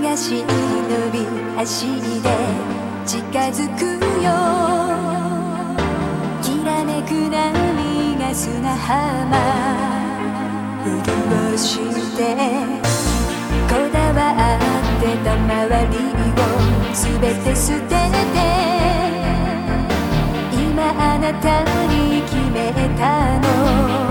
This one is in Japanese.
探し伸びりで近づくよ。きらめく波が砂浜。潤してこだわってた周りを全て捨てて。今あなたに決めたの。